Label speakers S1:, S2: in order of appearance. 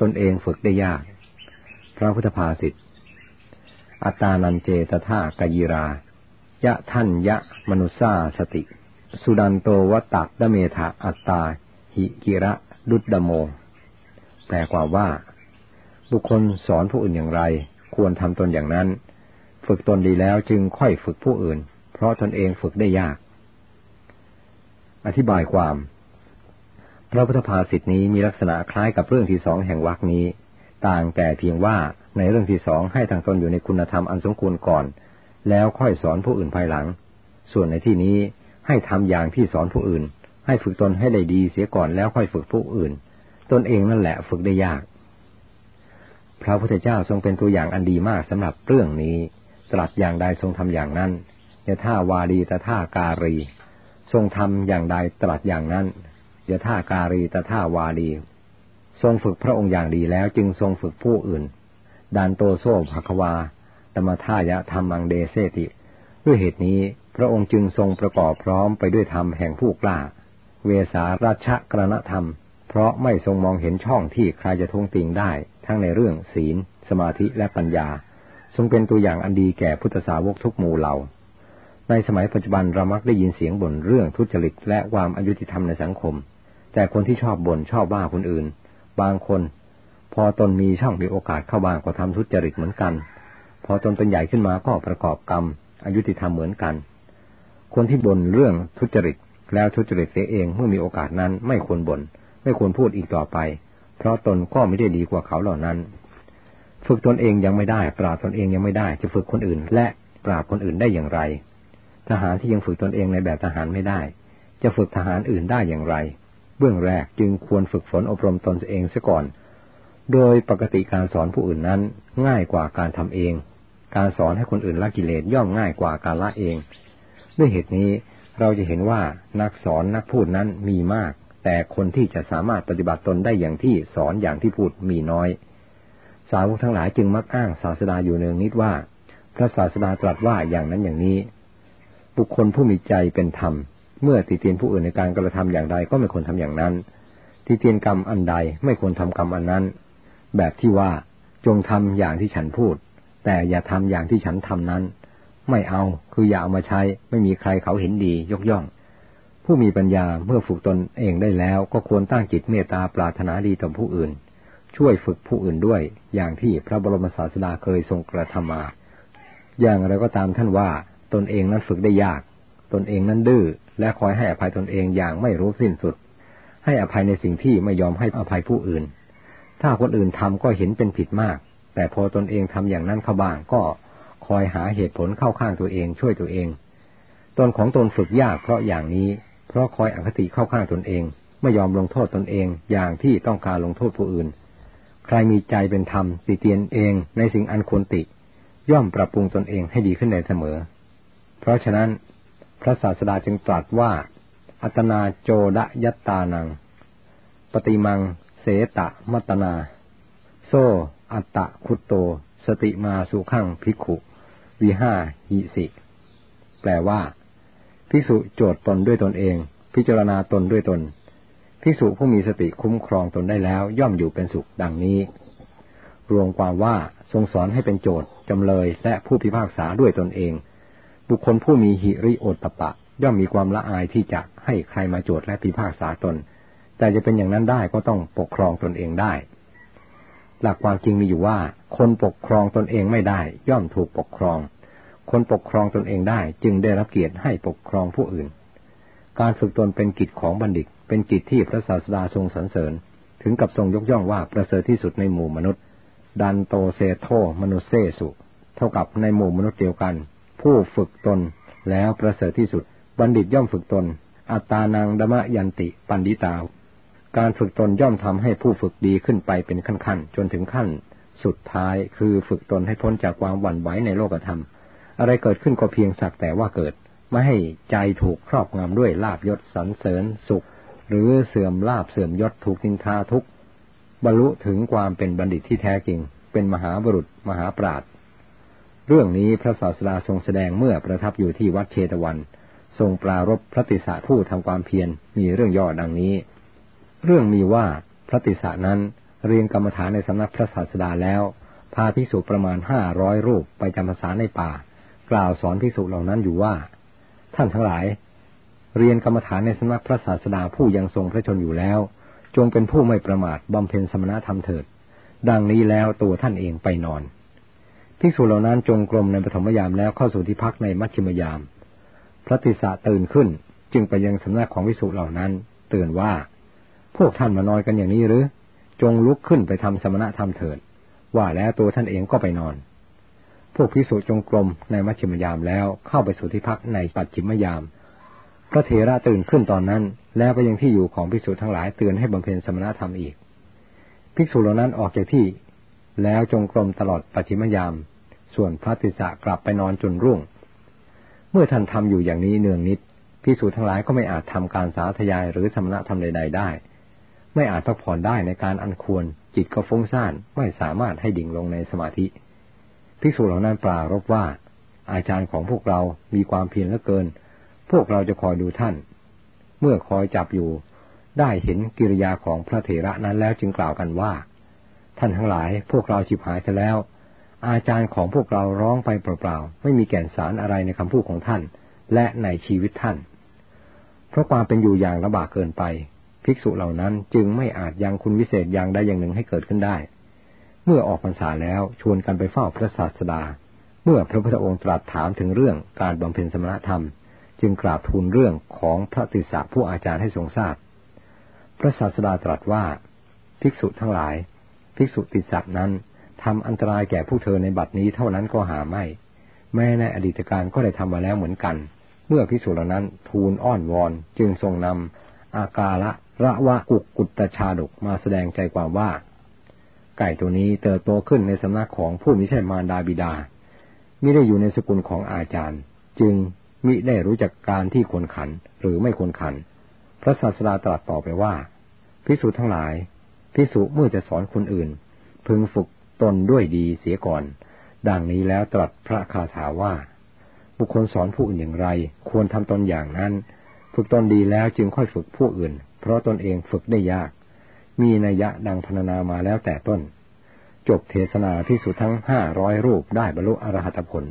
S1: ตนเองฝึกได้ยาก พระพุทธภาษิต อัตานันเจตทากยิรา ยะท่านยะมนุษาสติ สุดันโตวัตตะดเมธะอัตตา หิกิระดุดดโม แปลกว่าว่า บุคคลสอนผู้อื่นอย่างไร ควรทำตนอย่างนั้น ฝึกตนดีแล้วจึงค่อยฝึกผู้อื่น เพราะตนเองฝึกได้ยาก อธิบายความ พระพุทธภาษิตนี้มีลักษณะคล้ายกับเรื่องที่สองแห่งวรรคนี้ ต่างแต่เพียงว่าในเรื่องที่สองให้ทางตนอยู่ในคุณธรรมอันสมควรก่อน แล้วค่อยสอนผู้อื่นภายหลัง ส่วนในที่นี้ให้ทำอย่างที่สอนผู้อื่น ให้ฝึกตนให้ได้ดีเสียก่อนแล้วค่อยฝึกผู้อื่น ตนเองนั่นแหละฝึกได้ยาก พระพุทธเจ้าทรงเป็นตัวอย่างอันดีมากสำหรับเรื่องนี้ ตรัสอย่างใดทรงทำอย่างนั้นยะท่าวาดีตะท่าการี ทรงทำอย่างใดตรัสอย่างนั้น ยะท่าการีตท่าวาดี ทรงฝึกพระองค์อย่างดีแล้วจึงทรงฝึกผู้อื่นดานโตโซภควาธรรมท่ายะธรรมังเดเซติ ด้วยเหตุนี้พระองค์จึงทรงประกอบพร้อมไปด้วยธรรมแห่งผู้กล้า เวสาราชกรณธรรม เพราะไม่ทรงมองเห็นช่องที่ใครจะทวงติงได้ ทั้งในเรื่องศีล สมาธิและปัญญา ทรงเป็นตัวอย่างอันดีแก่พุทธสาวกทุกหมู่เหล่า ในสมัยปัจจุบันเรามักได้ยินเสียงบ่นเรื่องทุจริตและความอายุติธรรมในสังคม แต่คนที่ชอบบ่นชอบว่าคนอื่น บางคน พอตนมีช่องมีโอกาสเข้าบ้างก็ทำทุจริตเหมือนกัน พอตนเป็นใหญ่ขึ้นมาก็ประกอบกรรมอายุติธรรมเหมือนกัน คนที่บ่นเรื่องทุจริตแล้วทุจริตเสียเองเมื่อมีโอกาสนั้นไม่ควรบน่นไม่ควรพูดอีกต่อไป เพราะตนก็ไม่ได้ดีกว่าเขาเหล่านั้น ฝึกตนเองยังไม่ได้ ปราบตนเองยังไม่ได้ จะฝึกคนอื่น และปราบคนอื่นได้อย่างไร ทหารที่ยังฝึกตนเองในแบบทหารไม่ได้ จะฝึกทหารอื่นได้อย่างไร บื้องแรกจึงควรฝึกฝนอบรมตนเองเสียก่อน โดยปกติการสอนผู้อื่นนั้นง่ายกว่าการทำเอง การสอนให้คนอื่นละกิเลสย่อมง่ายกว่าการละเอง ด้วยเหตุนี้เราจะเห็นว่านักสอนนักพูดนั้นมีมาก แต่คนที่จะสามารถปฏิบัติตนได้อย่างที่สอนอย่างที่พูดมีน้อย สาวกทั้งหลายจึงมักอ้างศาสดาอยู่เนืองนิดว่า พระศาสดาตรัสว่าอย่างนั้นอย่างนี้ บุคคลผู้มีใจเป็นธรรม เมื่อติเตียนผู้อื่นในการกระทำอย่างใดก็ไม่ควรทำอย่างนั้น ติเตียนกรรมอันใดไม่ควรทำกรรมอันนั้น แบบที่ว่าจงทำอย่างที่ฉันพูด แต่อย่าทำอย่างที่ฉันทำนั้น ไม่เอาคืออย่าเอามาใช้ ไม่มีใครเขาเห็นดียกย่อง ผู้มีปัญญาเมื่อฝึกตนเองได้แล้ว ก็ควรตั้งจิตเมตตาปรารถนาดีต่อผู้อื่น ช่วยฝึกผู้อื่นด้วย อย่างที่พระบรมศาสดาเคยทรงกระทำมา อย่างไรก็ตามท่านว่าตนเองนั้นฝึกได้ยาก ตนเองนั้นดื้อ และคอยให้อภัยตนเองอย่างไม่รู้สิ้นสุด ให้อภัยในสิ่งที่ไม่ยอมให้อภัยผู้อื่น ถ้าคนอื่นทำก็เห็นเป็นผิดมาก แต่พอตนเองทำอย่างนั้นเข้าบ้างก็คอยหาเหตุผลเข้าข้างตัวเองช่วยตัวเอง ตนของตนฝึกยากเพราะอย่างนี้ เพราะคอยอคติเข้าข้างตนเอง ไม่ยอมลงโทษตนเองอย่างที่ต้องการลงโทษผู้อื่น ใครมีใจเป็นธรรมติเตียนเองในสิ่งอันควรติ ย่อมปรับปรุงตนเองให้ดีขึ้นในเสมอ เพราะฉะนั้น พระศาสดาจึงตรัสว่า อัตนาโจดยัตตานัง ปฏิมัง เสตะมัตนา โซ อัตตะคุตโต สติมาสุขังภิกขุ วิห้าหิสิ แปลว่า ภิกษุโจทตนด้วยตนเอง พิจารณาตนด้วยตน ภิกษุผู้มีสติคุ้มครองตนได้แล้วย่อมอยู่เป็นสุขดังนี้ รวมความว่าทรงสอนให้เป็นโจทจำเลยและผู้พิพากษาด้วยตนเอง บุคคลผู้มีหิริโอตตะปะ ย่อมมีความละอายที่จะให้ใครมาโจทย์และพิพากษาตน แต่จะเป็นอย่างนั้นได้ก็ต้องปกครองตนเองได้ หลักความจริงมีอยู่ว่า คนปกครองตนเองไม่ได้ ย่อมถูกปกครอง คนปกครองตนเองได้ จึงได้รับเกียรติให้ปกครองผู้อื่น การฝึกตนเป็นกิจของบัณฑิต เป็นกิจที่พระศาสดาทรงสรรเสริญ ถึงกับทรงยกย่องว่าประเสริฐที่สุดในหมู่มนุษย์ ดันโตเซโทมนุษเซสุ เท่ากับในหมู่มนุษย์เดียวกัน ผู้ฝึกตนแล้วประเสริฐที่สุด บัณฑิตย่อมฝึกตน อัตานังดมะยันติปันดิตา การฝึกตนย่อมทำให้ผู้ฝึกดีขึ้นไปเป็นขั้นๆ จนถึงขั้น สุดท้ายคือฝึกตนให้พ้นจากความหวั่นไหวในโลกธรรม อะไรเกิดขึ้นก็เพียงสักแต่ว่าเกิด ไม่ให้ใจถูกครอบงำด้วยลาบยศสรรเสริญสุข หรือเสื่อมลาบเสื่อมยศถูกนินทาทุกบรรลุถึงความเป็นบัณฑิตที่แท้จริง เป็นมหาบุรุษ มหาปราชญ เรื่องนี้พระศาสดาทรงแสดงเมื่อประทับอยู่ที่วัดเชตวัน ทรงปรารบพระติสาผู้ทำความเพียรมีเรื่องย่อดังนี้ เรื่องมีว่าพระติสานั้นเรียนกรรมฐานในสำนักพระศาสดาแล้ว พาภิกษุประมาณห้าร้อยรูปไปจำพรรษาในป่า กล่าวสอนภิกษุเหล่านั้นอยู่ว่า ท่านทั้งหลาย เรียนกรรมฐานในสำนักพระศาสดาผู้ยังทรงพระชนอยู่แล้ว จงเป็นผู้ไม่ประมาทบำเพ็ญสมณธรรมเถิด ดังนี้แล้วตัวท่านเองไปนอน ภิกษุเหล่านั้นจงกรมในปฐมยามแล้วเข้าสู่ที่พักในมัชชิมยาม พระติสะตื่นขึ้นจึงไปยังสำนักของภิกษุเหล่านั้น เตือนว่า พวกท่านมานอนกันอย่างนี้หรือ จงลุกขึ้นไปทำสมณธรรมเถิด ว่าแล้วตัวท่านเองก็ไปนอน พวกภิกษุจงกรมในมัชชิมยามแล้วเข้าไปสู่ที่พักในปัจฉิมยาม พระเถระตื่นขึ้นตอนนั้น แล้วไปยังที่อยู่ของภิกษุทั้งหลายเตือนให้บำเพ็ญสมณธรรมอีก ภิกษุเหล่านั้นออกจากที่ แล้วจงกรมตลอดปัจฉิมยาม ส่วนพระติสะกลับไปนอนจนรุ่ง เมื่อท่านทำอยู่อย่างนี้เนืองนิดพิสูจทั้งหลายก็ไม่อาจทำการสาธยายหรือสมณะทำใดๆได้ ไม่อาจพักผ่อนได้ในการอันควร จิตก็ฟุ้งซ่านไม่สามารถให้ดิ่งลงในสมาธิภิกษุเหล่านั้นปรารบว่า อาจารย์ของพวกเรามีความเพียรเหลือเกิน พวกเราจะคอยดูท่าน เมื่อคอยจับอยู่ ได้เห็นกิริยาของพระเถระนั้นแล้วจึงกล่าวกันว่า ท่านทั้งหลายพวกเราฉิบหายไปแล้ว อาจารย์ของพวกเราร้องไปเปล่าๆ ไม่มีแก่นสารอะไรในคำพูดของท่าน และในชีวิตท่าน เพราะความเป็นอยู่อย่างลำบากเกินไป ภิกษุเหล่านั้นจึงไม่อาจยังคุณวิเศษอย่างใดอย่างหนึ่งให้เกิดขึ้นได้ เมื่อออกพรรษาแล้วชวนกันไปเฝ้าพระศาสดา เมื่อพระพุทธองค์ตรัสถามถึงเรื่องการบำเพ็ญสมณธรรม จึงกราบทูลเรื่องของพระติสสะผู้อาจารย์ให้ทรงทราบ พระศาสดาตรัสว่า ภิกษุทั้งหลาย ภิกษุติสสะนั้น ทำอันตรายแก่ผู้เธอในบัดนี้เท่านั้นก็หาไม่ แม้ในอดีตการก็ได้ทำมาแล้วเหมือนกัน เมื่อพิสูจน์เหล่านั้นทูลอ้อนวอนจึงทรงนำอากาละระวะกุกกุตชาดกมาแสดงใจความว่า ไก่ตัวนี้เติบโตขึ้นในสำนักของผู้มิใช่มารดาบิดามิได้อยู่ในสกุลของอาจารย์ จึงมิได้รู้จักการที่ควรขันหรือไม่ควรขัน พระศาสดาตรัสต่อไปว่าพิสูจทั้งหลายพิสูจเมื่อจะสอนคนอื่น พึงฝึก ตนด้วยดีเสียก่อน ดังนี้แล้วตรัสพระคาถาว่า บุคคลสอนผู้อื่นอย่างไร ควรทำตนอย่างนั้น ฝึกตนดีแล้วจึงค่อยฝึกผู้อื่น เพราะตนเองฝึกได้ยาก มีนัยยะดังพรรณนามาแล้วแต่ต้น จบเทศนาที่สุดทั้งห้าร้อยรูปได้บรรลุอรหัตผล